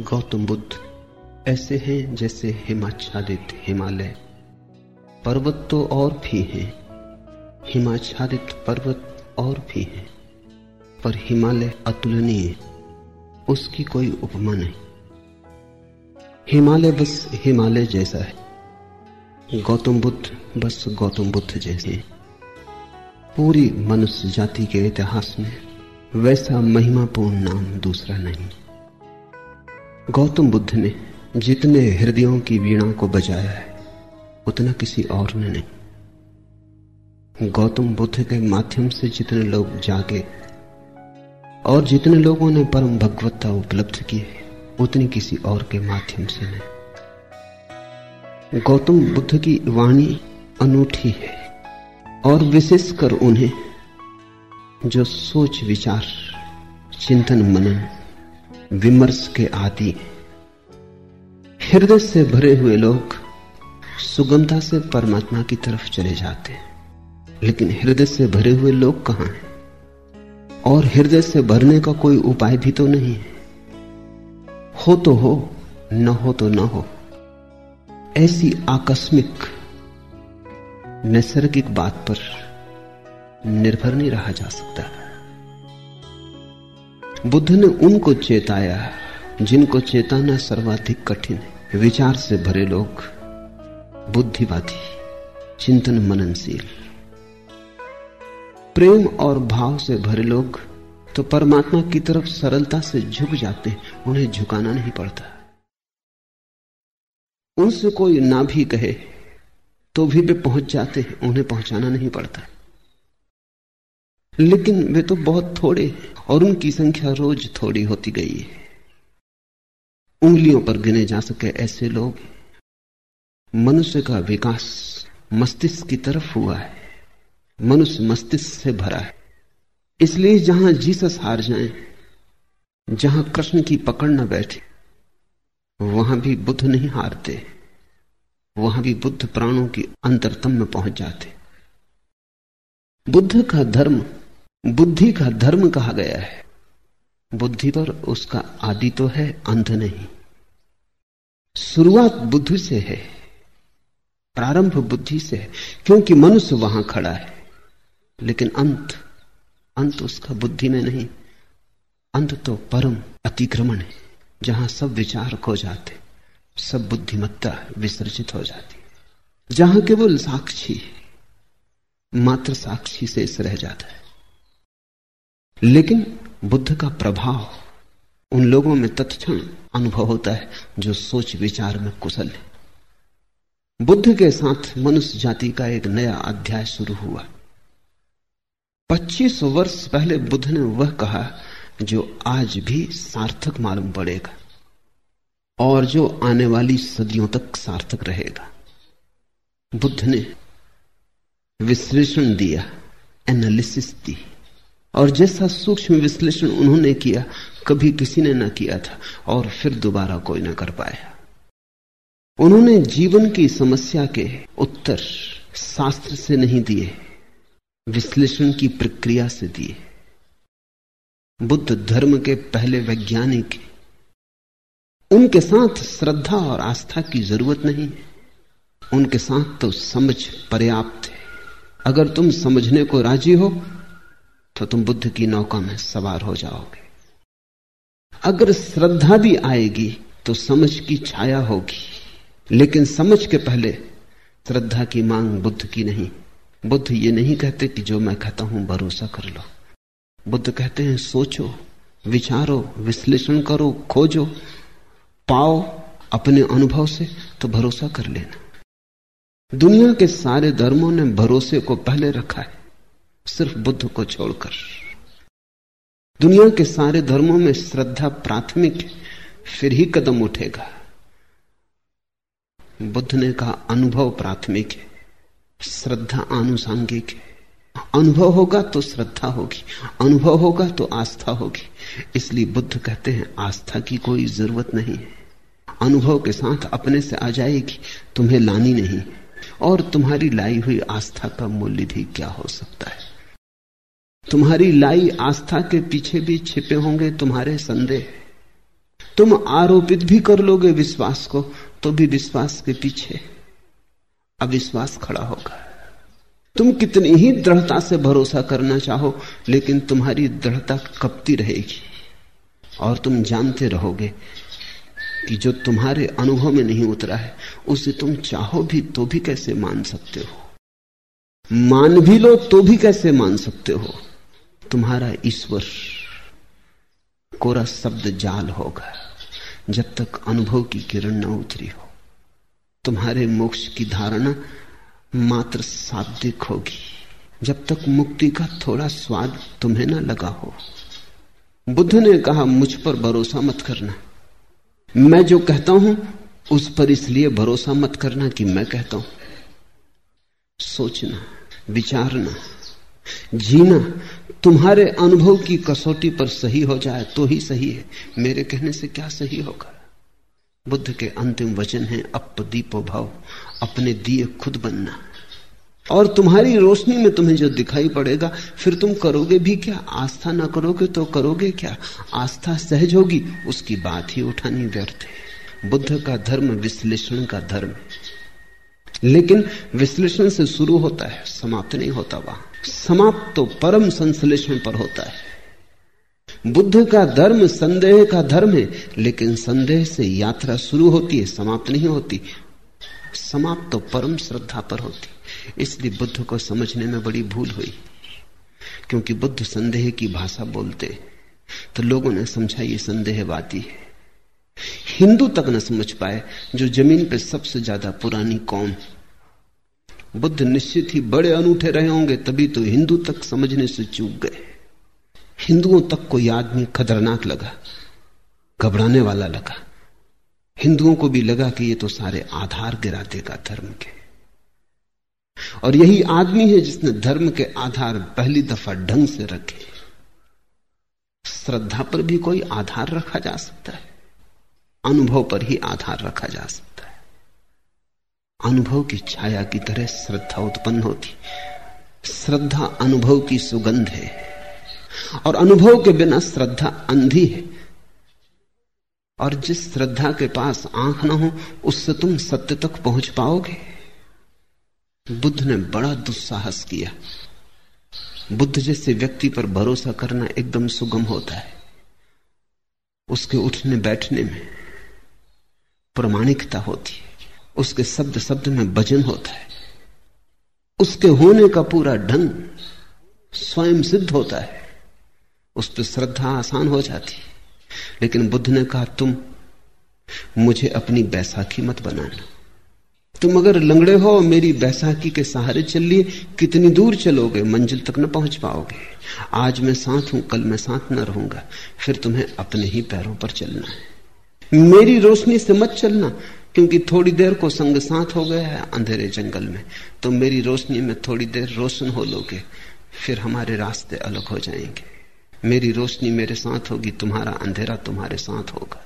गौतम बुद्ध ऐसे हैं जैसे हिमाच्छादित हिमालय पर्वत तो और भी हैं। हिमाच्छादित पर्वत और भी हैं। पर हिमालय अतुलनीय, उसकी कोई उपमा नहीं। हिमालय बस हिमालय जैसा है। गौतम बुद्ध बस गौतम बुद्ध जैसे पूरी मनुष्य जाति के इतिहास में वैसा महिमापूर्ण नाम दूसरा नहीं। गौतम बुद्ध ने जितने हृदयों की वीणा को बजाया है, उतना किसी और ने नहीं। गौतम बुद्ध के माध्यम से जितने लोग जागे और जितने लोगों ने परम भगवत्ता उपलब्ध की है उतनी किसी और के माध्यम से नहीं। गौतम बुद्ध की वाणी अनूठी है और विशेषकर उन्हें जो सोच, विचार, चिंतन, मनन, विमर्श के आदि हृदय से भरे हुए लोग सुगमता से परमात्मा की तरफ़ चले जाते हैं। लेकिन हृदय से भरे हुए लोग कहाँ हैं? और हृदय से भरने का कोई उपाय भी तो नहीं है। हो तो हो, न हो तो न हो। ऐसी आकस्मिक, नैसर्गिक बात पर निर्भर नहीं रहा जा सकता। बुद्ध ने उनको चेताया जिनको चेताना सर्वाधिक कठिन है। विचार से भरे लोग, बुद्धिवादी, चिंतन मननशील। प्रेम और भाव से भरे लोग तो परमात्मा की तरफ़ सरलता से झुक जाते हैं, उन्हें झुकाना नहीं पड़ता। उनसे कोई ना भी कहे तो भी वे पहुँच जाते हैं, उन्हें पहुंचाना नहीं पड़ता। लेकिन वे तो बहुत थोड़े और उनकी संख्या रोज थोड़ी होती गई है। उंगलियों पर गिने जा सके ऐसे लोग। मनुष्य का विकास मस्तिष्क की तरफ़ हुआ है। मनुष्य मस्तिष्क से भरा है। इसलिए जहाँ जीसस हार जाए, जहाँ कृष्ण की पकड़ न बैठे, वहाँ भी बुद्ध नहीं हारते। वहाँ भी बुद्ध प्राणों की अंतरतम में पहुँच जाते। बुद्ध का धर्म, बुद्धि का धर्म कहा गया है। बुद्धि पर उसका आदि तो है अंत नहीं। शुरुआत बुद्धि से है, प्रारंभ बुद्धि से है, क्योंकि मनुष्य वहाँ खड़ा है। लेकिन अंत अंत उसका बुद्धि में नहीं। अंत तो परम अतिक्रमण है, जहाँ सब विचार खो जाते, सब बुद्धिमत्ता विसर्जित हो जाती। जहाँ केवल साक्षी मात्र साक्षी से रह जाता है। लेकिन बुद्ध का प्रभाव उन लोगों में तत्क्षण अनुभव होता है जो सोच विचार में कुशल है। बुद्ध के साथ मनुष्य जाति का एक नया अध्याय शुरू हुआ। 25 वर्ष पहले बुद्ध ने वह कहा, जो आज भी सार्थक मालूम पड़ेगा और जो आने वाली सदियों तक सार्थक रहेगा। बुद्ध ने विश्लेषण दिया, एनालिसिस दी। और जैसा सूक्ष्म विश्लेषण उन्होंने किया, कभी किसी ने ना किया था और फिर दोबारा कोई ना कर पाया। उन्होंने जीवन की समस्या के उत्तर शास्त्र से नहीं दिए, विश्लेषण की प्रक्रिया से दिए। बुद्ध धर्म के पहले वैज्ञानिक, उनके साथ श्रद्धा और आस्था की ज़रूरत नहीं, उनके साथ तो समझ पर्याप्त है। अगर तुम समझने को राज़ी हो तो तुम बुद्ध की नौका में सवार हो जाओगे। अगर श्रद्धा भी आएगी तो समझ की छाया होगी। लेकिन समझ के पहले श्रद्धा की मांग बुद्ध की नहीं। बुद्ध ये नहीं कहते कि जो मैं कहता हूँ, भरोसा कर लो। बुद्ध कहते हैं, सोचो, विचारो, विश्लेषण करो, खोजो, पाओ अपने अनुभव से तो भरोसा कर लेना। दुनिया के सारे धर्मों ने भरोसे को पहले रखा है। सिर्फ़ बुद्ध को छोड़कर। दुनिया के सारे धर्मों में श्रद्धा प्राथमिक फिर ही कदम उठेगा। बुद्ध ने कहा, अनुभव प्राथमिक है, श्रद्धा आनुषांगिक है। अनुभव होगा तो श्रद्धा होगी, अनुभव होगा तो आस्था होगी। इसलिए बुद्ध कहते हैं, आस्था की कोई ज़रूरत नहीं है। अनुभव के साथ अपने से आ जाएगी, तुम्हें लानी नहीं। और तुम्हारी लाई हुई आस्था का मूल्य भी क्या हो सकता है? तुम्हारी लाई आस्था के पीछे भी छिपे होंगे, तुम्हारे संदेह। तुम आरोपित भी कर लोगे विश्वास को तो भी विश्वास के पीछे अविश्वास खड़ा होगा। तुम कितनी ही दृढ़ता से भरोसा करना चाहो, लेकिन तुम्हारी दृढ़ता कपती रहेगी। और तुम जानते रहोगे कि जो तुम्हारे अनुभव में नहीं उतरा है, उसे तुम चाहो भी तो भी कैसे मान सकते हो? मान भी लो तो भी कैसे मान सकते हो? तुम्हारा ईश्वर कोरा शब्द जाल होगा। जब तक अनुभव की किरण न उतरी हो, तुम्हारे मोक्ष की धारणा मात्र शाब्दिक होगी। जब तक मुक्ति का थोड़ा स्वाद तुम्हें ना लगा हो। बुद्ध ने कहा, मुझ पर भरोसा मत करना। मैं जो कहता हूँ, उस पर इसलिए भरोसा मत करना कि मैं कहता हूँ। सोचना, विचारना जीना तुम्हारे अनुभव की कसौटी पर सही हो जाए तो ही सही है। मेरे कहने से क्या सही होगा? बुद्ध के अंतिम वचन है अप दीपो भाव, अपने दिए खुद बनना। और तुम्हारी रोशनी में तुम्हें जो दिखाई पड़ेगा, फिर तुम करोगे भी क्या? आस्था ना करोगे तो करोगे क्या? आस्था सहज होगी, उसकी बात ही उठानी व्यर्थ है। बुद्ध का धर्म विश्लेषण का धर्म है। लेकिन विश्लेषण से शुरू होता है, समाप्त नहीं होता वहाँ। समाप्त तो परम संश्लेषण पर होता है। बुद्ध का धर्म, संदेह का धर्म है, लेकिन संदेह से यात्रा शुरू होती है, समाप्त नहीं होती। समाप्त तो परम श्रद्धा पर होती। इसलिए बुद्ध को समझने में बड़ी भूल हुई। क्योंकि बुद्ध संदेह की भाषा बोलते। तो लोगों ने समझा, ये संदेहवादी है। हिंदू तक न समझ पाए जो ज़मीन पर सबसे ज़्यादा पुरानी कौम बुद्ध निश्चित ही बड़े अनूठे रहे होंगे, तभी तो हिंदू तक समझने से चूक गए। हिंदुओं तक कोई आदमी खतरनाक लगा, घबराने वाला लगा। हिंदुओं को भी लगा कि ये तो सारे आधार गिरा देगा धर्म के। और यही आदमी है जिसने धर्म के आधार पहली दफ़ा ढंग से रखे। श्रद्धा पर भी कोई आधार रखा जा सकता है। अनुभव पर ही आधार रखा जा सकता है। अनुभव की छाया की तरह श्रद्धा उत्पन्न होती। श्रद्धा अनुभव की सुगंध है। और अनुभव के बिना श्रद्धा अंधी है। और जिस श्रद्धा के पास आँख ना हो, उससे तुम सत्य तक पहुँच पाओगे। बुद्ध ने बड़ा दुस्साहस किया। बुद्ध जैसे व्यक्ति पर भरोसा करना एकदम सुगम होता है। उसके उठने बैठने में प्रामाणिकता होती है। उसके शब्द शब्द में वज़न होता है। उसके होने का पूरा ढंग स्वयं सिद्ध होता है। उस पर श्रद्धा आसान हो जाती है। लेकिन बुद्ध ने कहा, तुम मुझे अपनी बैसाखी मत बनाना। तुम अगर लंगड़े हो, मेरी बैसाखी के सहारे चल लिए कितनी दूर चलोगे, मंजिल तक न पहुँच पाओगे। आज मैं साथ हूँ, कल मैं साथ न रहूँगा। फिर तुम्हें अपने ही पैरों पर चलना है। मेरी रोशनी से मत चलना, क्योंकि थोड़ी देर को संग साथ हो गया है अंधेरे जंगल में। तो मेरी रोशनी में थोड़ी देर रोशन हो लोगे, फिर हमारे रास्ते अलग हो जाएँगे। मेरी रोशनी मेरे साथ होगी, तुम्हारा अंधेरा तुम्हारे साथ होगा।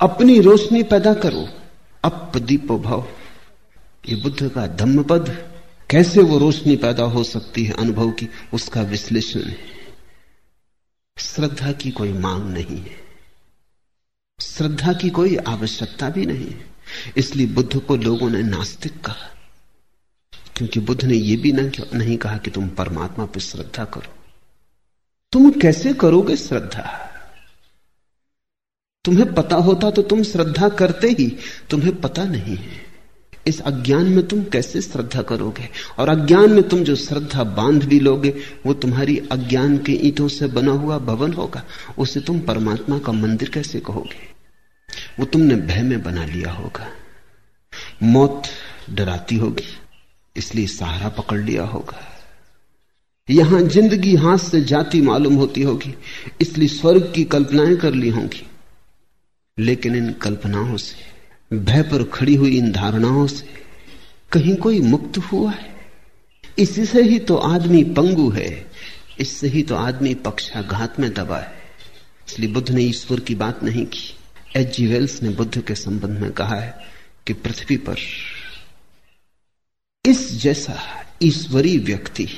अपनी रोशनी पैदा करो अप दीपो भव। ये बुद्ध का धम्म पद कैसे वो रोशनी पैदा हो सकती है अनुभव की, उसका विश्लेषण है। श्रद्धा की कोई मांग नहीं है। श्रद्धा की कोई आवश्यकता भी नहीं। इसलिए बुद्ध को लोगों ने नास्तिक कहा। क्योंकि बुद्ध ने यह भी नहीं कहा कि तुम परमात्मा पर श्रद्धा करो। तुम कैसे करोगे श्रद्धा? तुम्हें पता होता तो तुम श्रद्धा करते ही, तुम्हें पता नहीं है। इस अज्ञान में तुम कैसे श्रद्धा करोगे? और अज्ञान में तुम जो श्रद्धा बाँध भी लोगे, वो तुम्हारी अज्ञान के ईंटों से बना हुआ भवन होगा। उसे तुम परमात्मा का मंदिर कैसे कहोगे? वो तुमने भय में बना लिया होगा। मौत डराती होगी, इसलिए सहारा पकड़ लिया होगा। यहाँ ज़िंदगी हाथ से जाती मालूम होती होगी, इसलिए स्वर्ग की कल्पनाएँ कर ली होंगी। लेकिन इन कल्पनाओं से भय पर खड़ी हुई इन धारणाओं से कहीं कोई मुक्त हुआ है? इसी से ही तो आदमी पंगु है। इससे ही तो आदमी पक्षाघात में दबा है। इसलिए बुद्ध ने ईश्वर की बात नहीं की। एच जी वेल्स ने बुद्ध के संबंध में कहा है कि पृथ्वी पर इस जैसा ईश्वरीय व्यक्ति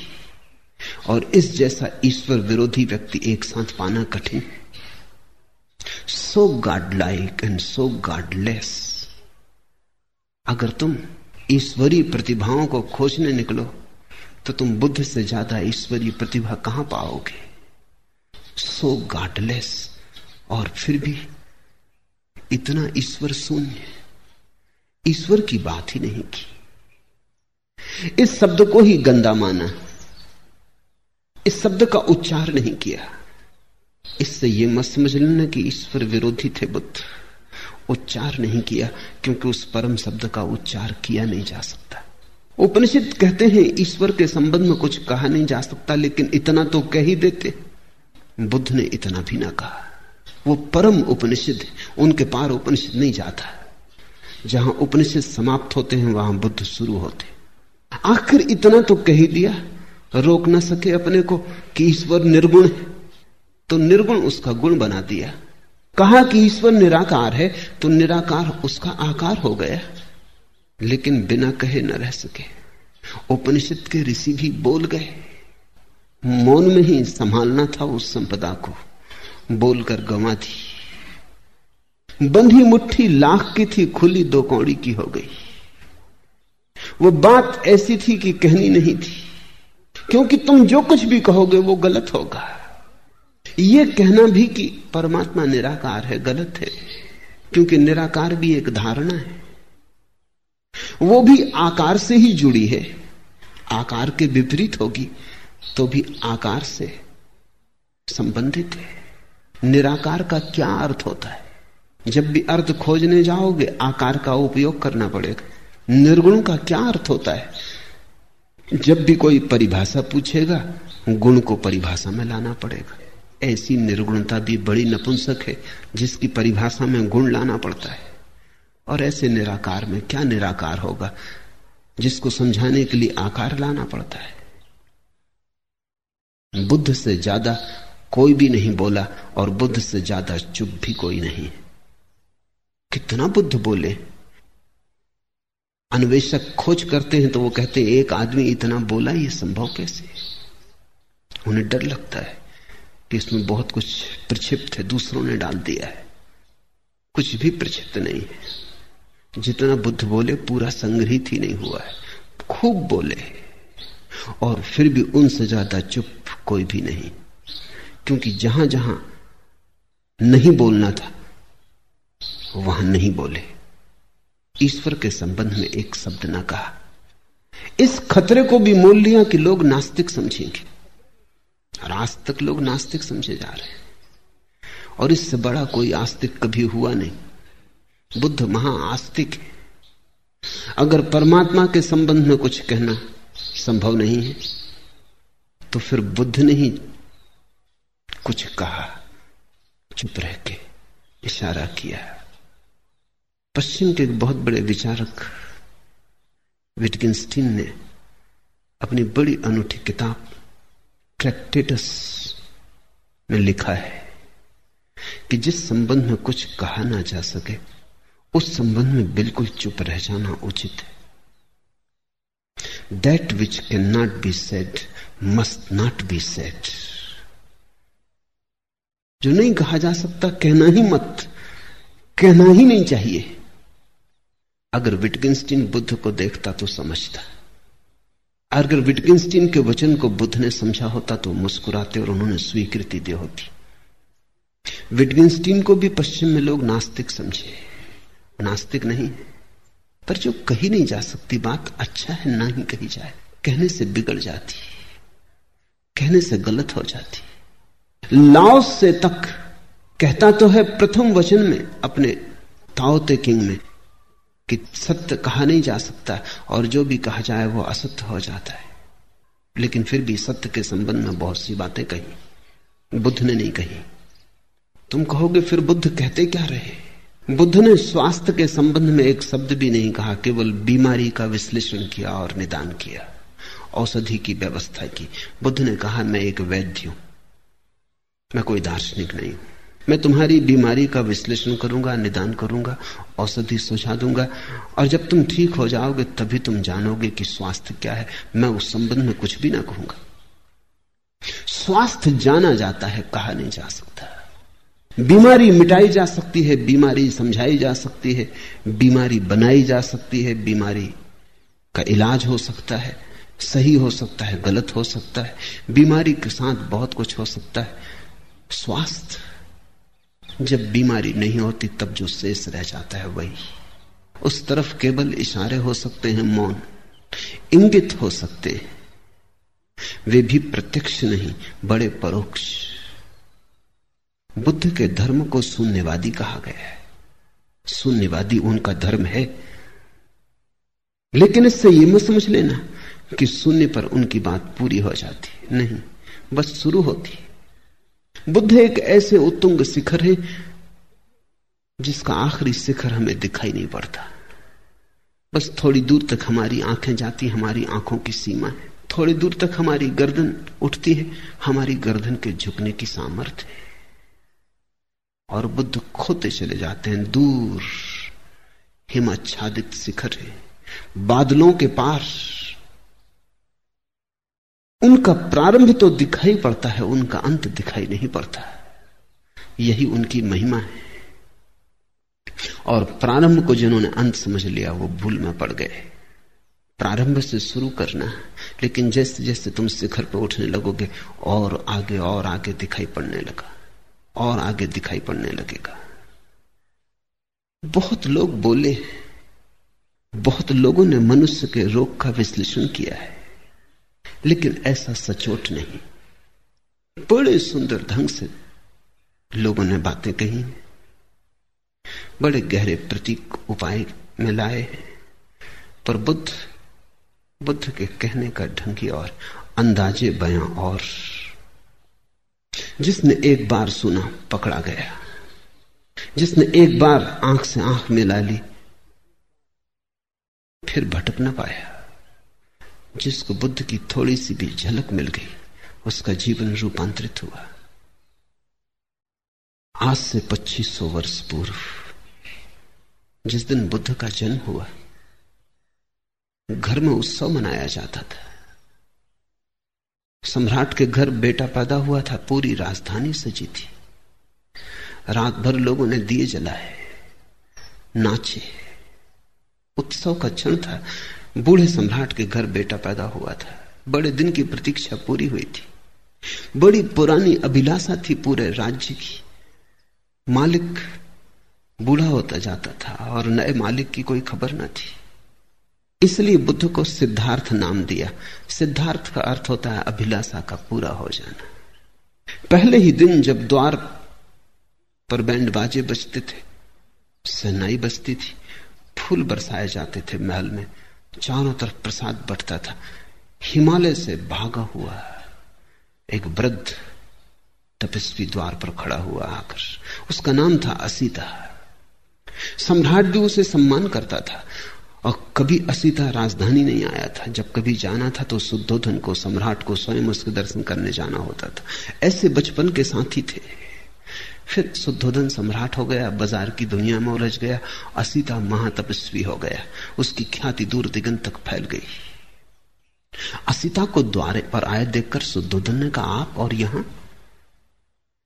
और इस जैसा ईश्वर विरोधी व्यक्ति एक साथ पाना कठिन so god like and so godless अगर तुम ईश्वरीय प्रतिभाओं को खोजने निकलो तो तुम बुद्ध से ज़्यादा ईश्वरीय प्रतिभा कहाँ पाओगे? सो गॉडलेस और फिर भी इतना ईश्वर शून्य। ईश्वर की बात ही नहीं की। इस शब्द को ही गंदा माना। इस शब्द का उच्चार नहीं किया। इससे यह मत समझ लेना कि ईश्वर विरोधी थे बुद्ध। उच्चार नहीं किया, क्योंकि उस परम शब्द का उच्चार किया नहीं जा सकता। उपनिषद कहते हैं, ईश्वर के संबंध में कुछ कहा नहीं जा सकता, लेकिन इतना तो कह ही देते। बुद्ध ने इतना भी ना कहा। वो परम उपनिषद उनके पार उपनिषद नहीं जाता। जहाँ उपनिषद समाप्त होते हैं, वहाँ बुद्ध शुरू होते आखिर इतना तो कह ही दिया। रोक ना सके अपने को कि ईश्वर निर्गुण है। तो निर्गुण उसका गुण बना दिया। कहा कि ईश्वर निराकार है तो निराकार उसका आकार हो गया। लेकिन बिना कहे न रह सके। उपनिषद के ऋषि भी बोल गए। मौन में ही संभालना था उस संपदा को। बोलकर गंवा दी। बंधी मुट्ठी लाख की थी, खुली दो कौड़ी की हो गई। वो बात ऐसी थी कि कहनी नहीं थी। क्योंकि तुम जो कुछ भी कहोगे वो गलत होगा। यह कहना भी कि परमात्मा निराकार है, गलत है, क्योंकि निराकार भी एक धारणा है। वो भी आकार से ही जुड़ी है। आकार के विपरीत होगी तो भी आकार से संबंधित है। निराकार का क्या अर्थ होता है? जब भी अर्थ खोजने जाओगे, आकार का उपयोग करना पड़ेगा। निर्गुण का क्या अर्थ होता है? जब भी कोई परिभाषा पूछेगा, गुण को परिभाषा में लाना पड़ेगा। ऐसी निर्गुणता भी बड़ी नपुंसक है, जिसकी परिभाषा में गुण लाना पड़ता है। और ऐसे निराकार में क्या निराकार होगा, जिसको समझाने के लिए आकार लाना पड़ता है? बुद्ध से ज़्यादा कोई भी नहीं बोला, और बुद्ध से ज़्यादा चुप भी कोई नहीं। कितना बुद्ध बोले? अन्वेषक खोज करते हैं तो वो कहते हैं, एक आदमी इतना बोला, ये संभव कैसे? उन्हें डर लगता है। कि इसमें बहुत कुछ प्रक्षिप्त है, दूसरों ने डाल दिया है। कुछ भी प्रक्षिप्त नहीं है। जितना बुद्ध बोले, पूरा संग्रहित ही नहीं हुआ है। खूब बोले और फिर भी उनसे ज़्यादा चुप कोई भी नहीं। क्योंकि जहाँ जहाँ नहीं बोलना था, वहाँ नहीं बोले। ईश्वर के संबंध में एक शब्द ना कहा। इस खतरे को भी मोल लिया कि लोग नास्तिक समझेंगे। और आज तक लोग नास्तिक समझे जा रहे हैं। और इससे बड़ा कोई आस्तिक कभी हुआ नहीं। बुद्ध महाआस्तिक। है अगर परमात्मा के संबंध में कुछ कहना संभव नहीं है तो फिर बुद्ध ने ही कुछ कहा, चुप रह के इशारा किया। पश्चिम के एक बहुत बड़े विचारक विटगिंस्टीन ने अपनी बड़ी अनूठी किताब ट्रैक्टेटस में लिखा है कि जिस संबंध में कुछ कहा ना जा सके, उस संबंध में बिल्कुल चुप रह जाना उचित है। That which can not be said must not be said जो नहीं कहा जा सकता, कहना ही मत। कहना ही नहीं चाहिए। अगर विटगिंस्टीन बुद्ध को देखता तो समझता। अगर विटगिंस्टीन के वचन को बुद्ध ने समझा होता तो मुस्कुराते और उन्होंने स्वीकृति दी होती। विटगिंस्टीन को भी पश्चिम में लोग नास्तिक समझे। नास्तिक नहीं, पर जो कही नहीं जा सकती बात अच्छा है, ना ही कही जाए। कहने से बिगड़ जाती, कहने से गलत हो जाती। लाओस से तक कहता तो है प्रथम वचन में, अपने ताओते किंग में। कि सत्य कहा नहीं जा सकता और जो भी कहा जाए वो असत्य हो जाता है। लेकिन फिर भी सत्य के संबंध में बहुत सी बातें कही, बुद्ध ने नहीं कही। तुम कहोगे फिर बुद्ध कहते क्या रहे? बुद्ध ने स्वास्थ्य के संबंध में एक शब्द भी नहीं कहा, केवल बीमारी का विश्लेषण किया और निदान किया, औषधि की व्यवस्था की। बुद्ध ने कहा, मैं एक वैद्य हूँ, मैं कोई दार्शनिक नहीं हूँ। मैं तुम्हारी बीमारी का विश्लेषण करूँगा, निदान करूँगा, औषधि सुझा दूँगा, और जब तुम ठीक हो जाओगे, तभी तुम जानोगे कि स्वास्थ्य क्या है। मैं उस संबंध में कुछ भी ना कहूँगा। स्वास्थ्य जाना जाता है, कहा नहीं जा सकता। बीमारी मिटाई जा सकती है, बीमारी समझाई जा सकती है, बीमारी बनाई जा सकती है, बीमारी का इलाज हो सकता है, सही हो सकता है, गलत हो सकता है, बीमारी के साथ बहुत कुछ हो सकता है। स्वास्थ्य जब बीमारी नहीं होती तब जो शेष रह जाता है वही। उस तरफ़ केवल इशारे हो सकते हैं, मौन। इंगित हो सकते हैं। वे भी प्रत्यक्ष नहीं, बड़े परोक्ष। बुद्ध के धर्म को शून्यवादी कहा गया है। शून्यवादी उनका धर्म है। लेकिन इससे यह मत समझ लेना कि शून्य पर उनकी बात पूरी हो जाती नहीं, बस शुरू होती बुद्ध एक ऐसे उत्तुंग शिखर है, जिसका आखिरी शिखर हमें दिखाई नहीं पड़ता। बस थोड़ी दूर तक हमारी आँखें जाती, हमारी आँखों की सीमा है। थोड़ी दूर तक हमारी गर्दन उठती है, हमारी गर्दन के झुकने की सामर्थ्य है। और बुद्ध खोते चले जाते हैं, दूर हिमाच्छादित शिखर है। बादलों के पार उनका प्रारंभ तो दिखाई पड़ता है, उनका अंत दिखाई नहीं पड़ता यही उनकी महिमा है। और प्रारंभ को जिन्होंने अंत समझ लिया, वो भूल में पड़ गए। प्रारंभ से शुरू करना लेकिन जैसे जैसे तुम शिखर पर उठने लगोगे, और आगे और आगे दिखाई पड़ने लगा, और आगे दिखाई पड़ने लगेगा। बहुत लोग बोले बहुत लोगों ने मनुष्य के रोग का विश्लेषण किया है। लेकिन ऐसा सचोट नहीं। बड़े सुंदर ढंग से लोगों ने बातें कही बड़े गहरे प्रतीक उपाय में लाए हैं। पर बुद्ध बुद्ध के कहने का ढंग और अंदाजे बयां और। जिसने एक बार सुना, पकड़ा गया। जिसने एक बार आँख से आँख मिला ली, फिर भटक ना पाया। जिसको बुद्ध की थोड़ी सी भी झलक मिल गई, उसका जीवन रूपांतरित हुआ। आज से 2500 वर्ष पूर्व, जिस दिन बुद्ध का जन्म हुआ, घर में उत्सव मनाया जाता था। सम्राट के घर बेटा पैदा हुआ था, पूरी राजधानी सजी थी। रात भर लोगों ने दिए जलाए, नाचे। उत्सव का क्षण था। बूढ़े सम्राट के घर बेटा पैदा हुआ था। बड़े दिन की प्रतीक्षा पूरी हुई थी। बड़ी पुरानी अभिलाषा थी पूरे राज्य की। मालिक बूढ़ा होता जाता था और नए मालिक की कोई खबर न थी। इसलिए बुद्ध को सिद्धार्थ नाम दिया। सिद्धार्थ का अर्थ होता है अभिलाषा का पूरा हो जाना। पहले ही दिन जब द्वार पर बैंड बाजे बजते थे सहनाई बजती थी, फूल बरसाए जाते थे महल में। चारों तरफ़ प्रसाद बटता था। हिमालय से भागा हुआ एक वृद्ध तपस्वी द्वार पर खड़ा हुआ आकर, उसका नाम था असीता। सम्राट भी उसे सम्मान करता था और कभी असीता राजधानी नहीं आया था। जब कभी जाना था तो शुद्धोधन को सम्राट को स्वयं उसके दर्शन करने जाना होता था। ऐसे बचपन के साथी थे। फिर शुद्धोधन सम्राट हो गया, बाज़ार की दुनिया में उलझ गया असीता महातपस्वी हो गया। उसकी ख्याति दूर दिगंत तक फैल गई। असीता को द्वारे पर आए देखकर शुद्धोधन ने कहा, आप और यहाँ?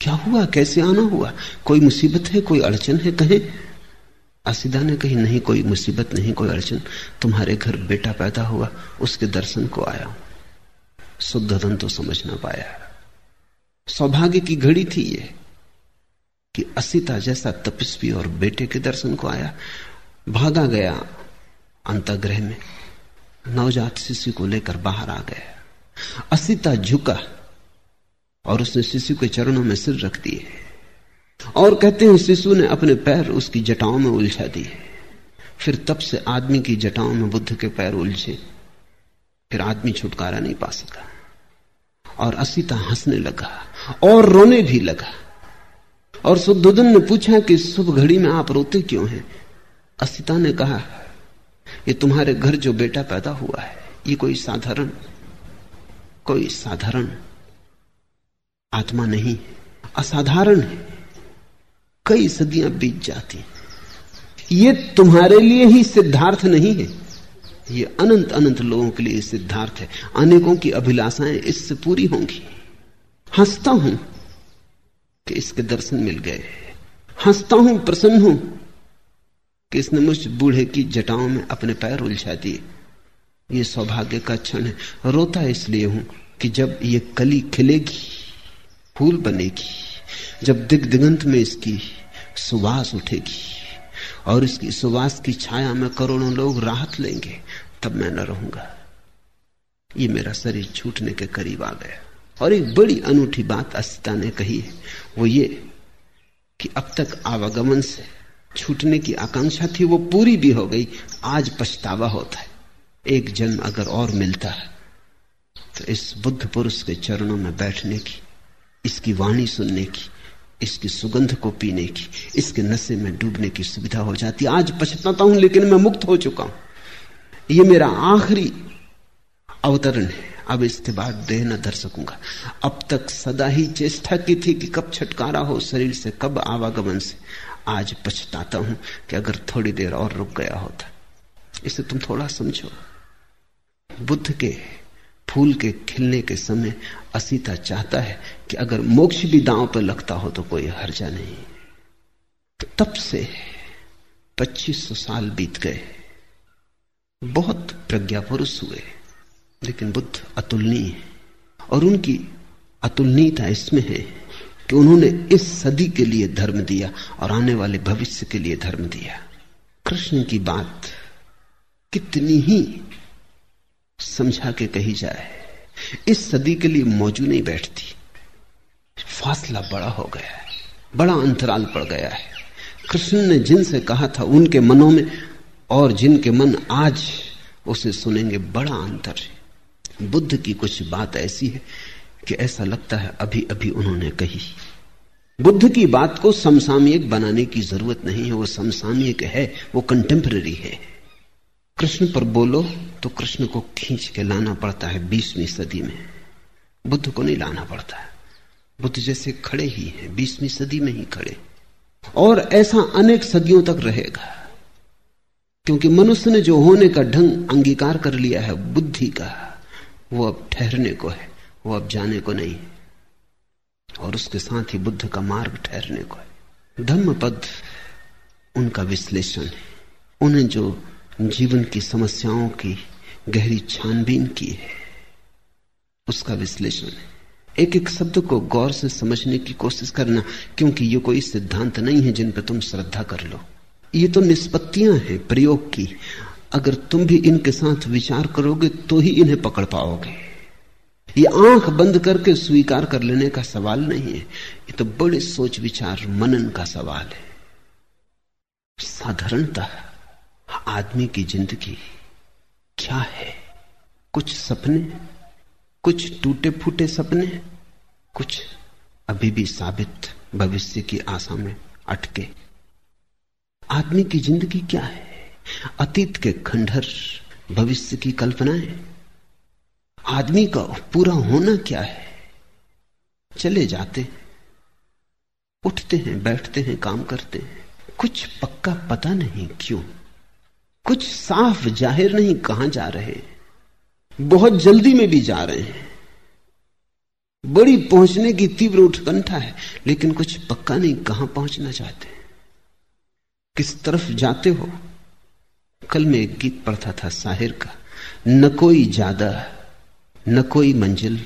क्या हुआ? कैसे आना हुआ? कोई मुसीबत है? कोई अड़चन है कहें? असीदा ने कही, नहीं, कोई मुसीबत नहीं, कोई अड़चन। तुम्हारे घर बेटा पैदा हुआ, उसके दर्शन को आया। हूँ शुद्धधन तो समझ ना पाया। सौभाग्य की घड़ी थी ये। कि असीता जैसा तपस्वी और बेटे के दर्शन को आया, भागा गया अंतग्रह में। नवजात शिशु को लेकर बाहर आ गया। असीता झुका और उसने शिशु के चरणों में सिर रख दिए। और कहते हैं, शिशु ने अपने पैर उसकी जटाओं में उलझा दिए। फिर तब से आदमी की जटाओं में बुद्ध के पैर उलझे। फिर आदमी छुटकारा नहीं पा सका। और असीता हंसने लगा और रोने भी लगा। और सुद्धुदन ने पूछा कि शुभ घड़ी में आप रोते क्यों हैं? असीता ने कहा, ये तुम्हारे घर जो बेटा पैदा हुआ है, ये कोई साधारण कोई साधारण आत्मा नहीं असाधारण है। कई सदियाँ बीत जाती ये तुम्हारे लिए ही सिद्धार्थ नहीं है। ये अनंत अनंत लोगों के लिए सिद्धार्थ है। अनेकों की अभिलाषाएँ इससे पूरी होंगी। हंसता हूँ। कि इसके दर्शन मिल गए। हंसता हूँ, प्रसन्न हूँ कि इसने मुझ बूढ़े की जटाओं में अपने पैर उलझा दिए। ये सौभाग्य का क्षण है। रोता इसलिए हूँ कि जब ये कली खिलेगी, फूल बनेगी, जब दिग दिगंत में इसकी सुवास उठेगी और इसकी सुवास की छाया में करोड़ों लोग राहत लेंगे, तब मैं न रहूँगा। ये मेरा शरीर छूटने के करीब आ गया। और एक बड़ी अनूठी बात अस्ता ने कही है, वो ये कि अब तक आवागमन से छूटने की आकांक्षा थी, वो पूरी भी हो गई, आज पछतावा होता है। एक जन्म अगर और मिलता है तो इस बुद्ध पुरुष के चरणों में बैठने की, इसकी वाणी सुनने की, इसकी सुगंध को पीने की, इसके नशे में डूबने की सुविधा हो जाती। आज पछताता हूँ, लेकिन मैं मुक्त हो चुका हूँ। यह मेरा आखिरी अवतरण है। अब इसके बाद देह न धर सकूँगा। अब तक सदा ही चेष्टा की थी कि कब छटकारा हो शरीर से, कब आवागमन से। आज पछताता हूँ कि अगर थोड़ी देर और रुक गया होता। इसे तुम थोड़ा समझो। बुद्ध के, फूल के खिलने के समय असीता चाहता है कि अगर मोक्ष भी दांव पर लगता हो तो कोई हर्जा नहीं। तो तब से 2500 साल बीत गए। बहुत प्रज्ञा पुरुष हुए। लेकिन बुद्ध अतुलनीय है। और उनकी अतुलनीयता इसमें है कि उन्होंने इस सदी के लिए धर्म दिया और आने वाले भविष्य के लिए धर्म दिया। कृष्ण की बात कितनी ही समझा के कही जाए, इस सदी के लिए मौजूद नहीं बैठती। फासला बड़ा हो गया है, बड़ा अंतराल पड़ गया है। कृष्ण ने जिनसे कहा था, उनके मनों में और जिनके मन आज उसे सुनेंगे, बड़ा अंतर है। बुद्ध की कुछ बात ऐसी है कि ऐसा लगता है अभी अभी उन्होंने कही। बुद्ध की बात को समसामयिक बनाने की ज़रूरत नहीं है, वो समसामयिक है, वो कंटेम्पररी है। कृष्ण पर बोलो तो कृष्ण को खींच के लाना पड़ता है बीसवीं सदी में। बुद्ध को नहीं लाना पड़ता है। बुद्ध जैसे खड़े ही हैं, बीसवीं सदी में ही खड़े। और ऐसा अनेक सदियों तक रहेगा। क्योंकि मनुष्य ने जो होने का ढंग अंगीकार कर लिया है, बुद्धि का। वो अब ठहरने को है, वो अब जाने को नहीं और उसके साथ ही बुद्ध का मार्ग ठहरने को है। धम्म पद उनका विश्लेषण है। उन्हें जो जीवन की समस्याओं की गहरी छानबीन की है, उसका विश्लेषण है। एक एक शब्द को गौर से समझने की कोशिश करना, क्योंकि ये कोई सिद्धांत नहीं है जिन पर तुम श्रद्धा कर लो। ये तो निष्पत्तियाँ हैं, प्रयोग की। अगर तुम भी इनके साथ विचार करोगे तो ही इन्हें पकड़ पाओगे। ये आँख बंद करके स्वीकार कर लेने का सवाल नहीं है। ये तो बड़े सोच विचार, मनन का सवाल है। साधारणता आदमी की ज़िंदगी क्या है? कुछ सपने, कुछ टूटे फूटे सपने, कुछ अभी भी साबित भविष्य की आशा में अटके। आदमी की ज़िंदगी क्या है? अतीत के खंडहर भविष्य की कल्पनाएँ। आदमी का पूरा होना क्या है? चले जाते उठते हैं, बैठते हैं, काम करते हैं। कुछ पक्का पता नहीं क्यों। कुछ साफ़ ज़ाहिर नहीं कहाँ जा रहे। बहुत जल्दी में भी जा रहे हैं। बड़ी पहुँचने की तीव्र उत्कंठा है, लेकिन कुछ पक्का नहीं कहाँ पहुँचना चाहते। किस तरफ़ जाते हो? कल में एक गीत पढ़ता था साहिर का। न कोई ज़्यादा न कोई मंजिल,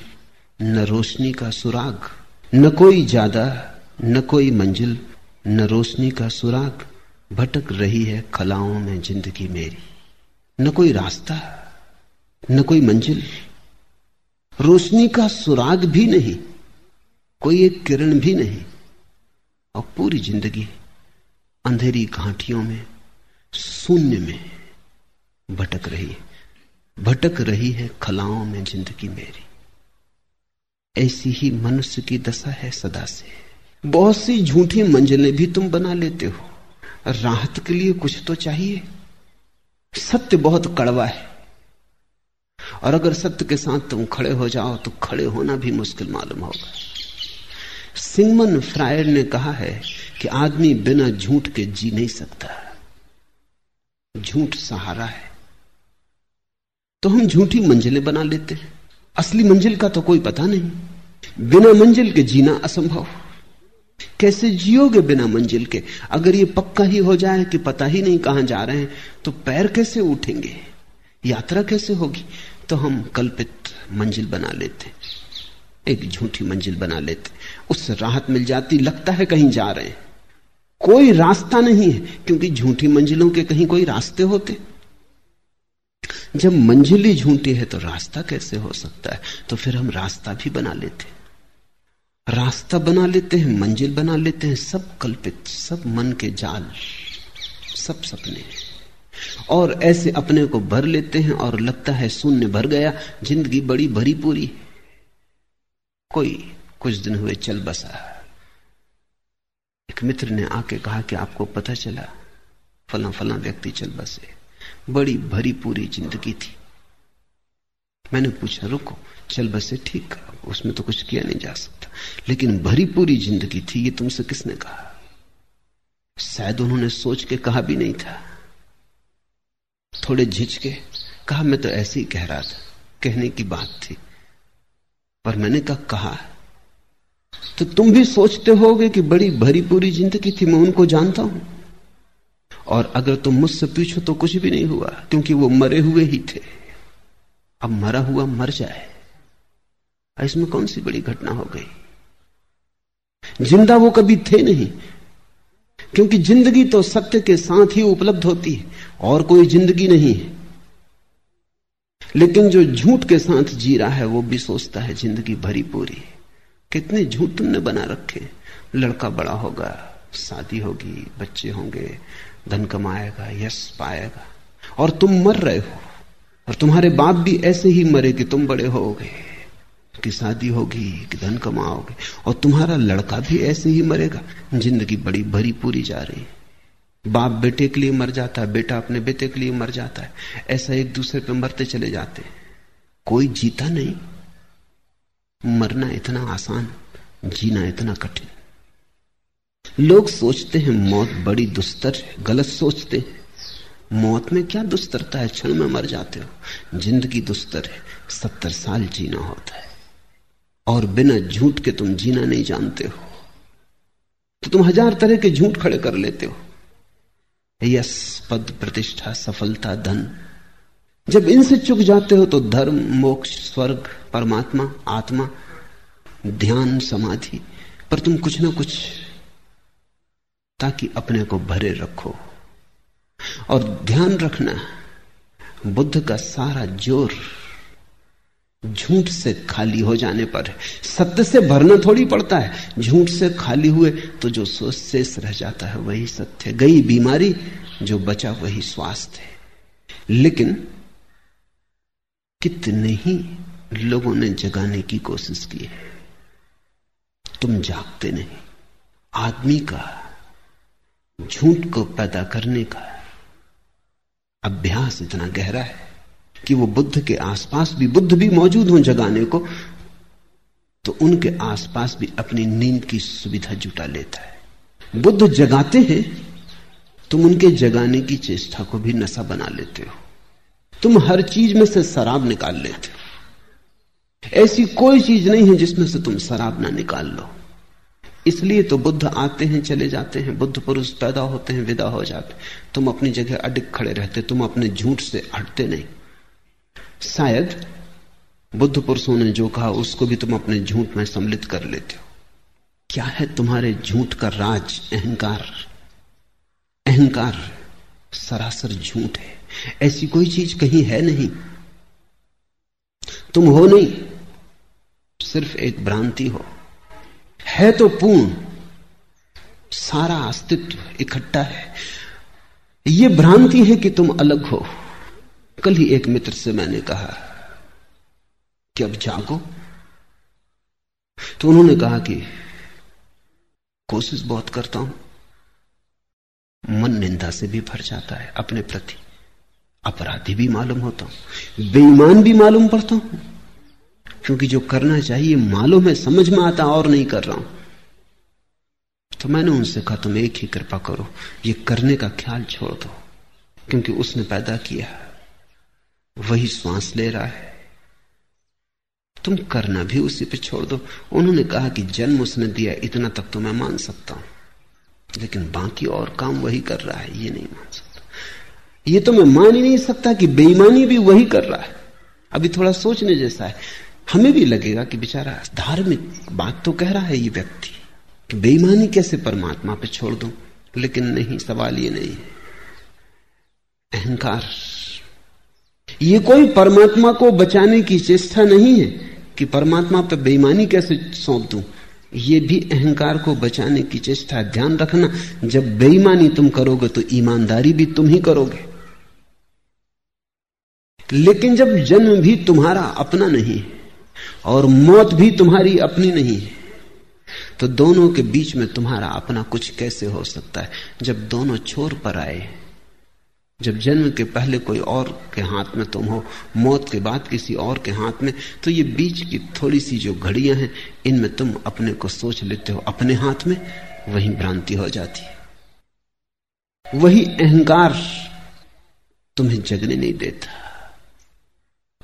न रोशनी का सुराग। न कोई ज़्यादा न कोई मंजिल, न रोशनी का सुराग। भटक रही है खलाओं में ज़िंदगी मेरी। न कोई रास्ता, न कोई मंजिल। रोशनी का सुराग भी नहीं, कोई एक किरण भी नहीं। और पूरी ज़िंदगी अंधेरी घाटियों में शून्य में भटक रही है। भटक रही है खलाओं में ज़िंदगी मेरी। ऐसी ही मनुष्य की दशा है सदा से। बहुत सी झूठी मंजिलें भी तुम बना लेते हो। राहत के लिए कुछ तो चाहिए। सत्य बहुत कड़वा है। और अगर सत्य के साथ तुम खड़े हो जाओ तो खड़े होना भी मुश्किल मालूम होगा। सिंगमन फ्रायड ने कहा है कि आदमी बिना झूठ के जी नहीं सकता। झूठ सहारा है। तो हम झूठी मंजिलें बना लेते हैं। असली मंजिल का तो कोई पता नहीं। बिना मंजिल के जीना असंभव। कैसे जियोगे बिना मंजिल के? अगर ये पक्का ही हो जाए कि पता ही नहीं कहाँ जा रहे हैं तो पैर कैसे उठेंगे? यात्रा कैसे होगी? तो हम कल्पित मंजिल बना लेते एक झूठी मंजिल बना लेते उससे राहत मिल जाती, लगता है कहीं जा रहे हैं। कोई रास्ता नहीं है, क्योंकि झूठी मंजिलों के कहीं कोई रास्ते होते। जब मंजिल ही झूठी है तो रास्ता कैसे हो सकता है? तो फिर हम रास्ता भी बना लेते रास्ता बना लेते हैं, मंजिल बना लेते हैं, सब कल्पित, सब मन के जाल, सब सपने। और ऐसे अपने को भर लेते हैं और लगता है शून्य भर गया, ज़िंदगी बड़ी भरी पूरी। कोई कुछ दिन हुए चल बसा। एक मित्र ने आके कहा कि आपको पता चला, फला फला व्यक्ति चल बसे। बड़ी भरी पूरी ज़िंदगी थी। मैंने पूछा, रुको, चल बसे, ठीक उसमें तो कुछ किया नहीं जा सकता। लेकिन भरी पूरी ज़िंदगी थी, ये तुमसे किसने कहा? शायद उन्होंने सोच के कहा भी नहीं था। थोड़े झिझके, कहा, मैं तो ऐसे ही कह रहा था, कहने की बात थी। पर मैंने कहा कहा? तो तुम भी सोचते होगे कि बड़ी भरी पूरी ज़िंदगी थी, मैं उनको जानता हूँ। और अगर तुम मुझसे पूछो तो कुछ भी नहीं हुआ, क्योंकि वो मरे हुए ही थे। अब मरा हुआ मर जाए। इसमें कौन सी बड़ी घटना हो गई? ज़िंदा वो कभी थे नहीं, क्योंकि ज़िंदगी तो सत्य के साथ ही उपलब्ध होती है, और कोई ज़िंदगी नहीं है। लेकिन जो झूठ के साथ जी रहा है, वो भी सोचता है ज़िंदगी भरी पूरी। कितने झूठ तुमने बना रखे? लड़का बड़ा होगा, शादी होगी, बच्चे होंगे, धन कमाएगा, यश पाएगा। और तुम मर रहे हो। और तुम्हारे बाप भी ऐसे ही मरे कि तुम बड़े होगे, कि शादी होगी, कि धन कमाओगे। और तुम्हारा लड़का भी ऐसे ही मरेगा। ज़िंदगी बड़ी भरी पूरी जा रही। बाप बेटे के लिए मर जाता है, बेटा अपने बेटे के लिए मर जाता है। ऐसा एक दूसरे पे मरते चले जाते कोई जीता नहीं। मरना इतना आसान, जीना इतना कठिन। लोग सोचते हैं मौत बड़ी दुस्तर है, गलत सोचते हैं। मौत में क्या दुस्तरता है? क्षण में मर जाते हो। ज़िंदगी दुस्तर है, सत्तर साल जीना होता है। और बिना झूठ के तुम जीना नहीं जानते हो। तो तुम हज़ार तरह के झूठ खड़े कर लेते हो। यश पद प्रतिष्ठा, सफलता, धन। जब इनसे चुक जाते हो तो धर्म, मोक्ष, स्वर्ग, परमात्मा, आत्मा, ध्यान, समाधि पर तुम कुछ ना कुछ ताकि अपने को भरे रखो। और ध्यान रखना, बुद्ध का सारा ज़ोर झूठ से खाली हो जाने पर। सत्य से भरना थोड़ी पड़ता है, झूठ से खाली हुए तो जो शेष रह जाता है वही सत्य गई बीमारी, जो बचा वही स्वास्थ्य लेकिन कितने ही लोगों ने जगाने की कोशिश की है। तुम जागते नहीं। आदमी का, झूठ को पैदा करने का अभ्यास इतना गहरा है कि वो बुद्ध के आसपास भी, बुद्ध भी मौजूद हो जगाने को तो उनके आसपास भी अपनी नींद की सुविधा जुटा लेता है। बुद्ध जगाते हैं, तुम उनके जगाने की चेष्टा को भी नशा बना लेते हो। तुम हर चीज़ में से शराब निकाल लेते हो। ऐसी कोई चीज़ नहीं है जिसमें से तुम शराब ना निकाल लो। इसलिए तो बुद्ध आते हैं, चले जाते हैं, बुद्ध पुरुष पैदा होते हैं, विदा हो जाते तुम अपनी जगह अडिग खड़े रहते, तुम अपने झूठ से हटते नहीं। शायद बुद्ध पुरुषों ने जो कहा, उसको भी तुम अपने झूठ में सम्मिलित कर लेते हो। क्या है तुम्हारे झूठ का राज? अहंकार। अहंकार सरासर झूठ है। ऐसी कोई चीज़ कहीं है नहीं। तुम हो नहीं, सिर्फ़ एक भ्रांति हो। है तो पूर्ण, सारा अस्तित्व इकट्ठा है। यह भ्रांति है कि तुम अलग हो। कल ही एक मित्र से मैंने कहा कि अब जागो। तो उन्होंने कहा कि कोशिश बहुत करता हूँ। मन निंदा से भी भर जाता है अपने प्रति। अपराधी भी मालूम होता हूँ, बेईमान भी मालूम पड़ता हूँ। क्योंकि जो करना चाहिए मालूम है समझ में आता और नहीं कर रहा हूँ। तो मैंने उनसे कहा, तुम एक ही कृपा करो, ये करने का ख्याल छोड़ दो, क्योंकि उसने पैदा किया वही श्वास ले रहा है। तुम करना भी उसी पे छोड़ दो। उन्होंने कहा कि जन्म उसने दिया, इतना तक तो मैं मान सकता हूँ, लेकिन बाकी और काम वही कर रहा है, ये नहीं मान सकता। ये तो मैं मान ही नहीं सकता कि बेईमानी भी वही कर रहा है। अभी थोड़ा सोचने जैसा है। हमें भी लगेगा कि बेचारा धार्मिक बात तो कह रहा है ये व्यक्ति, कि बेईमानी कैसे परमात्मा पे छोड़ दूँ? लेकिन नहीं, सवाल ये नहीं है। अहंकार। ये कोई परमात्मा को बचाने की चेष्टा नहीं है कि परमात्मा पे बेईमानी कैसे सौंप दूँ। ये भी अहंकार को बचाने की चेष्टा। ध्यान रखना, जब बेईमानी तुम करोगे तो ईमानदारी भी तुम ही करोगे। लेकिन जब जन्म भी तुम्हारा अपना नहीं है और मौत भी तुम्हारी अपनी नहीं है तो दोनों के बीच में तुम्हारा अपना कुछ कैसे हो सकता है? जब दोनों छोर पर आए, जब जन्म के पहले कोई और के हाथ में तुम हो, मौत के बाद किसी और के हाथ में तो ये बीच की थोड़ी सी जो घड़ियाँ हैं, इनमें तुम अपने को सोच लेते हो। अपने हाथ में वही भ्रांति हो जाती है। वही अहंकार तुम्हें जगने नहीं देता।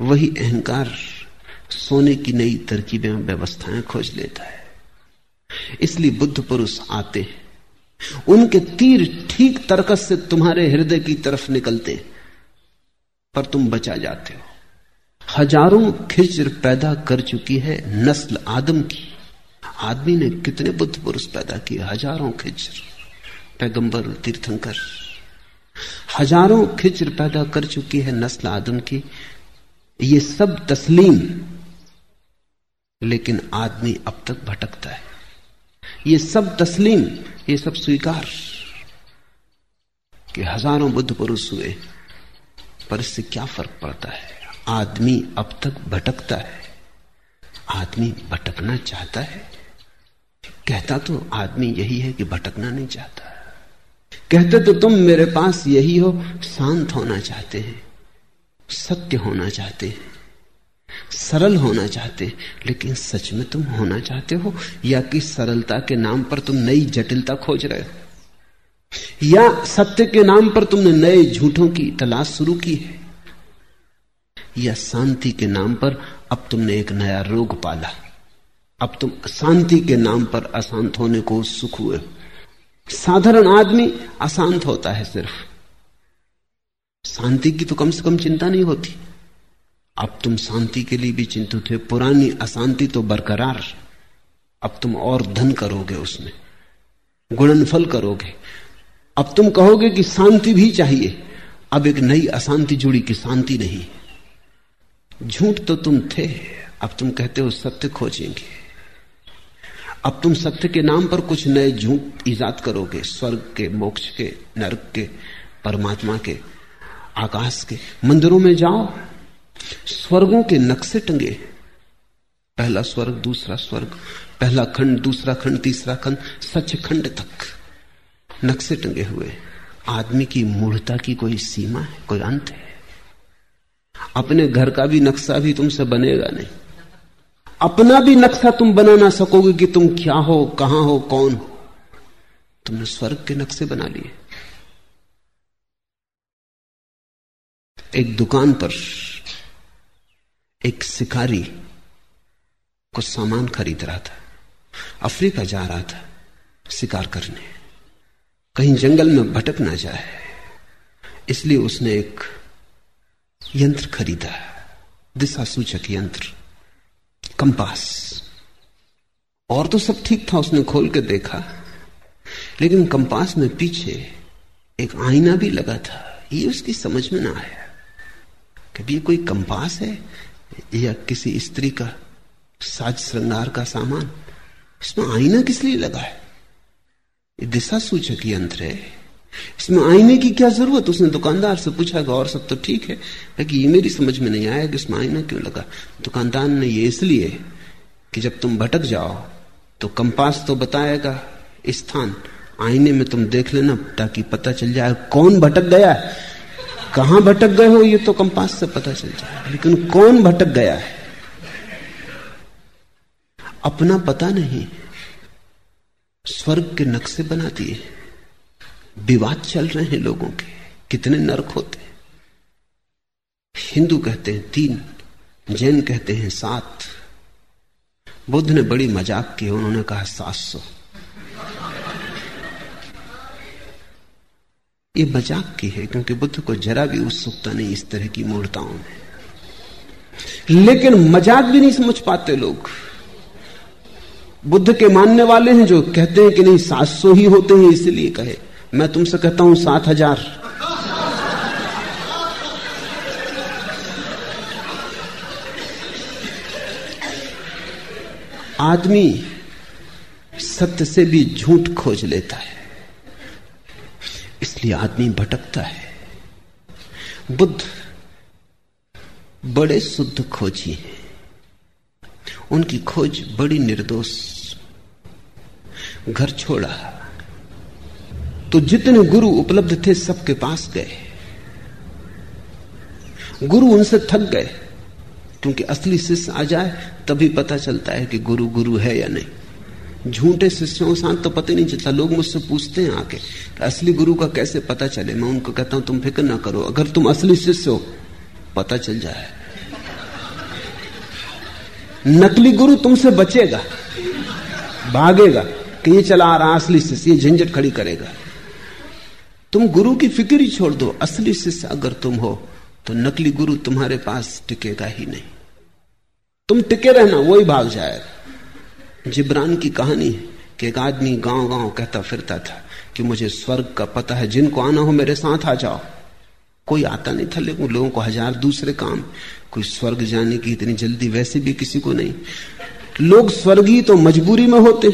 वही अहंकार सोने की नई तरकीबें व्यवस्थाएँ खोज लेता है। इसलिए बुद्ध पुरुष आते हैं। उनके तीर ठीक तरकस से तुम्हारे हृदय की तरफ़ निकलते पर तुम बचा जाते हो। हज़ारों खिचर पैदा कर चुकी है नस्ल आदम की। आदमी ने कितने बुद्ध पुरुष पैदा किए? हज़ारों खिचर पैगंबर, तीर्थंकर। हज़ारों खिचर पैदा कर चुकी है नस्ल आदम की। ये सब तस्लीम। लेकिन आदमी अब तक भटकता है। ये सब तस्लीम, ये सब स्वीकार कि हज़ारों बुद्ध पुरुष हुए, पर इससे क्या फ़र्क पड़ता है? आदमी अब तक भटकता है। आदमी भटकना चाहता है। कहता तो आदमी यही है कि भटकना नहीं चाहता। कहते तो तुम मेरे पास यही हो, शांत होना चाहते हैं। सत्य होना चाहते हैं, सरल होना चाहते लेकिन सच में तुम होना चाहते हो, या कि सरलता के नाम पर तुम नई जटिलता खोज रहे हो, या सत्य के नाम पर तुमने नए झूठों की तलाश शुरू की है, या शांति के नाम पर अब तुमने एक नया रोग पाला, अब तुम शांति के नाम पर अशांत होने को सुख हुए साधारण आदमी अशांत होता है सिर्फ़। शांति की तो कम से कम चिंता नहीं होती। अब तुम शांति के लिए भी चिंतित हो। पुरानी अशांति तो बरकरार अब तुम और धन करोगे उसमें, गुणनफल करोगे। अब तुम कहोगे कि शांति भी चाहिए। अब एक नई अशांति जुड़ी कि शांति नहीं। झूठ तो तुम थे, अब तुम कहते हो सत्य खोजेंगे। अब तुम सत्य के नाम पर कुछ नए झूठ ईजाद करोगे, स्वर्ग के, मोक्ष के, नरक के, परमात्मा के। आकाश के मंदिरों में जाओ, स्वर्गों के नक्शे टंगे। पहला स्वर्ग, दूसरा स्वर्ग, पहला खंड, दूसरा खंड, तीसरा खंड सच खंड तक नक्शे टंगे हुए। आदमी की मूढ़ता की कोई सीमा है, कोई अंत है। अपने घर का भी नक्शा भी तुमसे बनेगा नहीं। अपना भी नक्शा तुम बना ना सकोगे कि तुम क्या हो, कहाँ हो, कौन हो। तुमने स्वर्ग के नक्शे बना लिए। एक दुकान पर एक शिकारी कुछ सामान खरीद रहा था। अफ्रीका जा रहा था शिकार करने। कहीं जंगल में भटक ना जाए। इसलिए उसने एक यंत्र खरीदा। दिशा सूचक यंत्र। कंपास। और तो सब ठीक था, उसने खोल के देखा। लेकिन कंपास में पीछे एक आईना भी लगा था। ये उसकी समझ में ना आया। कभी कोई कंपास है? या किसी स्त्री का साज श्रृंगार का सामान? इसमें आईना किस लिए लगा है? ये दिशा सूचक यंत्र है। इसमें आईने की क्या ज़रूरत? उसने दुकानदार से पूछा और सब तो ठीक है? लेकिन ये मेरी समझ में नहीं आया कि इसमें आईना क्यों लगा? दुकानदार ने ये इसलिए कि जब तुम भटक जाओ तो कंपास तो बताएगा स्थान। आईने में तुम देख लेना ताकि पता चल जाए कौन भटक गया कहाँ भटक गए हो ये तो कंपास से पता चल जाए। लेकिन कौन भटक गया है? अपना पता नहीं। स्वर्ग के नक्शे बना दिए। विवाद चल रहे हैं लोगों के। कितने नरक होते हिंदू कहते हैं तीन, जैन कहते हैं सात। बुद्ध ने बड़ी मज़ाक की उन्होंने कहा सात सौ। ये मज़ाक की है, क्योंकि बुद्ध को जरा भी उत्सुकता नहीं इस तरह की मूर्ताओं में। लेकिन मज़ाक भी नहीं समझ पाते लोग। बुद्ध के मानने वाले हैं जो कहते हैं कि नहीं, सात सौ ही होते हैं, इसलिए कहे। मैं तुमसे कहता हूँ, सात हज़ार। आदमी सत्य से भी झूठ खोज लेता है। इसलिए आदमी भटकता है। बुद्ध बड़े शुद्ध खोजी हैं। उनकी खोज बड़ी निर्दोष। घर छोड़ा। तो जितने गुरु उपलब्ध थे, सबके पास गए। गुरु उनसे थक गए। क्योंकि असली शिष्य आ जाए, तभी पता चलता है कि गुरु गुरु है या नहीं। झूठे शिष्यों साथ तो पता नहीं चलता, लोग मुझसे पूछते हैं आके असली गुरु का कैसे पता चले? मैं उनको कहता हूँ, तुम फ़िक्र ना करो, अगर तुम असली शिष्य हो, पता चल जाए। नकली गुरु तुमसे बचेगा, भागेगा, कि ये चला आ रहा असली शिष्य, ये झंझट खड़ी करेगा। तुम गुरु की फ़िक्र ही छोड़ दो, असली शिष्य अगर तुम हो तो नकली गुरु तुम्हारे पास टिकेगा ही नहीं। तुम टिके रहना, वही भाग जाएगा। जिब्रान की कहानी है कि एक आदमी गाँव गाँव कहता फिरता था कि मुझे स्वर्ग का पता है, जिनको आना हो मेरे साथ आ जाओ। कोई आता नहीं था लेकिन लोगों को हज़ार दूसरे काम। कोई स्वर्ग जाने की इतनी जल्दी वैसे भी किसी को नहीं। लोग स्वर्गीय तो मजबूरी में होते।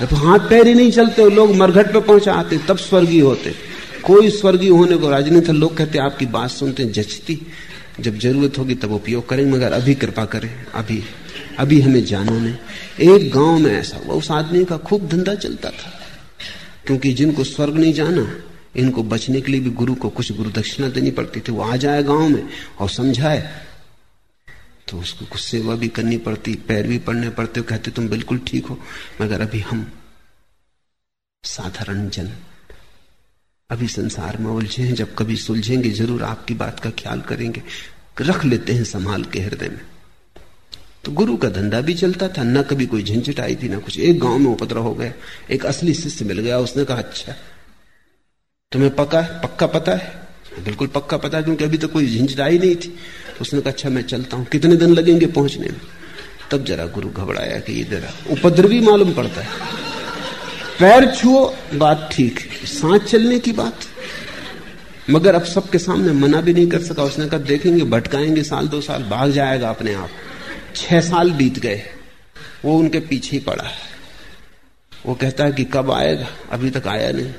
जब हाथ पैर ही नहीं चलते लोग मरघट पे पहुँचा आते, तब स्वर्गीय होते। कोई स्वर्गीय होने को राज़ी नहीं था। लोग कहते, आपकी बात सुनते जचती। जब ज़रूरत होगी तब उपयोग करेंगे मगर अभी कृपा करें, अभी अभी हमें जाना नहीं। एक गाँव में ऐसा हुआ, उस आदमी का खूब धंधा चलता था। क्योंकि जिनको स्वर्ग नहीं जाना, इनको बचने के लिए भी गुरु को कुछ गुरु दक्षिणा देनी पड़ती थी। वो आ जाए गाँव में और समझाए। तो उसको कुछ सेवा भी करनी पड़ती, पैर भी पड़ने पड़ते, कहते, तुम बिल्कुल ठीक हो, मगर अभी हम साधारण जन अभी संसार में उलझे हैं। जब कभी सुलझेंगे, ज़रूर आपकी बात का ख्याल करेंगे। रख लेते हैं संभाल के हृदय में। तो गुरु का धंधा भी चलता था, न कभी कोई झंझट आई थी, ना कुछ। एक गाँव में उपद्रव हो गया, एक असली शिष्य मिल गया, उसने कहा अच्छा तुम्हें पक्का है? पक्का पता है, बिल्कुल पक्का पता है, क्योंकि अभी तो कोई झंझट आई नहीं थी। तो उसने कहा अच्छा मैं चलता हूँ। कितने दिन लगेंगे पहुँचने में? तब जरा गुरु घबराया कि ये जरा उपद्रवी मालूम पड़ता है। पैर छुओ, बात ठीक सांस चलने की बात। मगर अब सबके सामने मना भी नहीं कर सका। उसने कहा, देखेंगे, भटकाएँगे साल, दो साल, भाग जाएगा अपने आप। छह साल बीत गए। वो उनके पीछे ही पड़ा। है वो कहता है कि कब आएगा? अभी तक आया नहीं।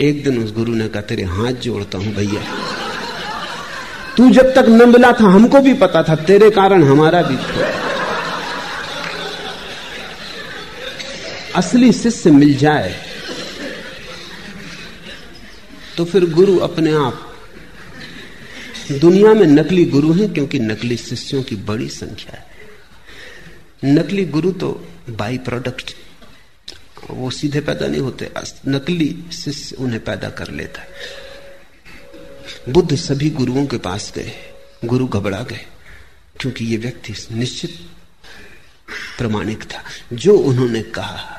एक दिन उस गुरु ने कहा, तेरे हाथ जोड़ता हूँ भैया। तू जब तक न मिला था, हमको भी पता था। तेरे कारण हमारा भी था। असली शिष्य मिल जाए तो फिर गुरु अपने आप दुनिया में नकली गुरु हैं, क्योंकि नकली शिष्यों की बड़ी संख्या है। नकली गुरु तो बाई प्रोडक्ट वो सीधे पैदा नहीं होते। नकली शिष्य उन्हें पैदा कर लेता है। बुद्ध सभी गुरुओं के पास गए, गुरु घबरा गए, क्योंकि ये व्यक्ति निश्चित प्रमाणिक था। जो उन्होंने कहा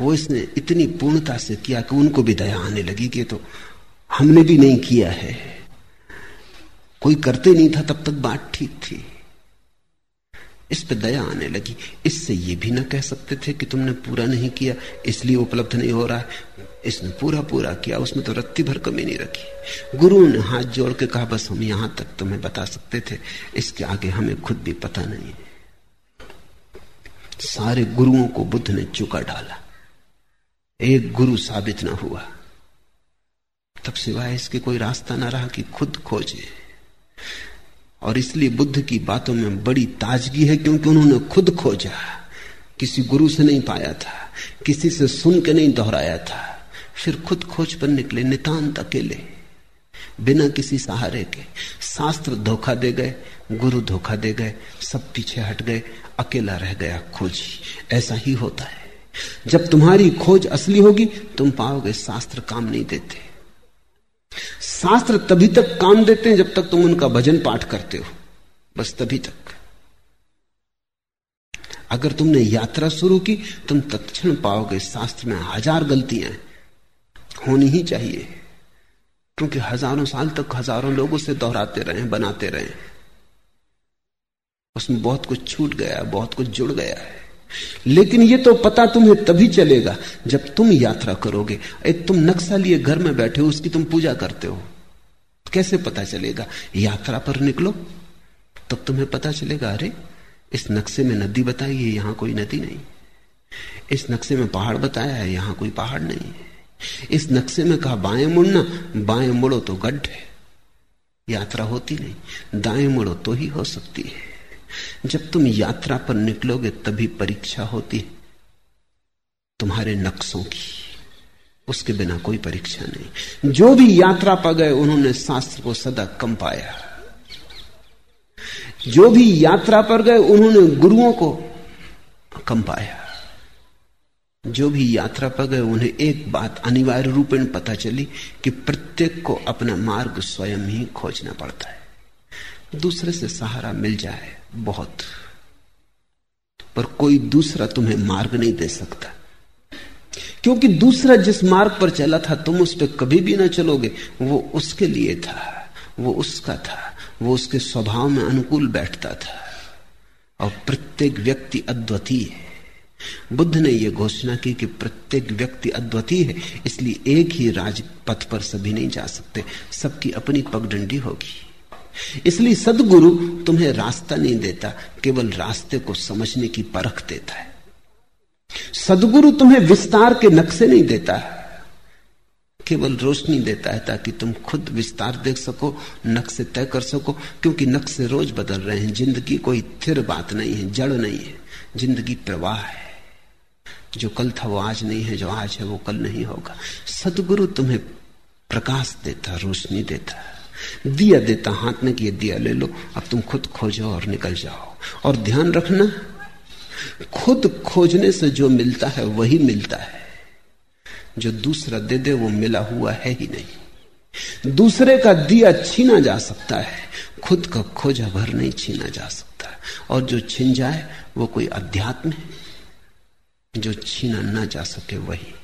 वो इसने इतनी पूर्णता से किया कि उनको भी दया आने लगी कि तो हमने भी नहीं किया है। कोई करते नहीं था, तब तक बात ठीक थी। इस पर दया आने लगी। इससे ये भी ना कह सकते थे कि तुमने पूरा नहीं किया, इसलिए उपलब्ध नहीं हो रहा है। इसने पूरा पूरा किया, उसमें तो रत्ती भर कमी नहीं रखी। गुरु ने हाथ जोड़ के कहा, बस हम यहाँ तक तुम्हें बता सकते थे, इसके आगे हमें खुद भी पता नहीं सारे गुरुओं को बुद्ध ने चुका डाला। एक गुरु साबित ना हुआ। तब सिवाय इसके कोई रास्ता ना रहा कि खुद खोजे। और इसलिए बुद्ध की बातों में बड़ी ताजगी है क्योंकि उन्होंने खुद खोजा। किसी गुरु से नहीं पाया था, किसी से सुन के नहीं दोहराया था। फिर खुद खोज पर निकले, नितांत अकेले। बिना किसी सहारे के शास्त्र धोखा दे गए, गुरु धोखा दे गए, सब पीछे हट गए, अकेला रह गया, खोजी। ऐसा ही होता है। जब तुम्हारी खोज असली होगी, तुम पाओगे शास्त्र काम नहीं देते। शास्त्र तभी तक काम देते हैं जब तक तुम उनका भजन पाठ करते हो। बस तभी तक। अगर तुमने यात्रा शुरू की, तुम तत्क्षण पाओगे शास्त्र में हज़ार गलतियाँ होनी ही चाहिए। क्योंकि हज़ारों साल तक हज़ारों लोगों से दोहराते रहे, बनाते रहे। उसमें बहुत कुछ छूट गया, बहुत कुछ जुड़ गया है। लेकिन ये तो पता तुम्हें तभी चलेगा जब तुम यात्रा करोगे। एक तुम नक्शा लिए घर में बैठे हो, उसकी तुम पूजा करते हो। कैसे पता चलेगा? यात्रा पर निकलो, तब तुम्हें पता चलेगा, अरे, इस नक्शे में नदी बताई है, यहाँ कोई नदी नहीं। इस नक्शे में पहाड़ बताया है, यहाँ कोई पहाड़ नहीं। है इस नक्शे में कहा, बाएँ मुड़ना, बाएँ मुड़ो तो गड्ढ यात्रा होती नहीं, दाएँ मुड़ो तो ही हो सकती है। जब तुम यात्रा पर निकलोगे, तभी परीक्षा होती है। तुम्हारे नक्शों की, उसके बिना कोई परीक्षा नहीं। जो भी यात्रा पर गए, उन्होंने शास्त्र को सदा कम पाया। जो भी यात्रा पर गए, उन्होंने गुरुओं को कम पाया। जो भी यात्रा पर गए, उन्हें एक बात अनिवार्य रूप में पता चली कि प्रत्येक को अपना मार्ग स्वयं ही खोजना पड़ता है। दूसरे से सहारा मिल जाए बहुत। पर कोई दूसरा तुम्हें मार्ग नहीं दे सकता। क्योंकि दूसरा जिस मार्ग पर चला था, तुम उस पर कभी भी ना चलोगे। वो उसके लिए था, वो उसका था, वो उसके स्वभाव में अनुकूल बैठता था। और प्रत्येक व्यक्ति अद्वितीय है। बुद्ध ने यह घोषणा की कि प्रत्येक व्यक्ति अद्वितीय है, इसलिए एक ही राजपथ पर सभी नहीं जा सकते। सबकी अपनी पगडंडी होगी। इसलिए सदगुरु तुम्हें रास्ता नहीं देता, केवल रास्ते को समझने की परख देता है। सदगुरु तुम्हें विस्तार के नक्शे नहीं देता है केवल रोशनी देता है ताकि तुम खुद विस्तार देख सको, नक्शे तय कर सको, क्योंकि नक्शे रोज बदल रहे हैं। ज़िंदगी कोई थिर बात नहीं है, जड़ नहीं है, ज़िंदगी प्रवाह है। जो कल था, वो आज नहीं है, जो आज है, वो कल नहीं होगा। सदगुरु तुम्हें प्रकाश देता, रोशनी देता। दिया देता, हाथ में कि दिया ले लो, अब तुम खुद खोजो और निकल जाओ। और ध्यान रखना, खुद खोजने से जो मिलता है, वही मिलता है। जो दूसरा दे दे, वो मिला हुआ है ही नहीं। दूसरे का दिया छीना जा सकता है, खुद का खोजा भर नहीं छीना जा सकता। और जो छिन जाए, वो कोई अध्यात्म है। जो छीना ना जा सके, वही।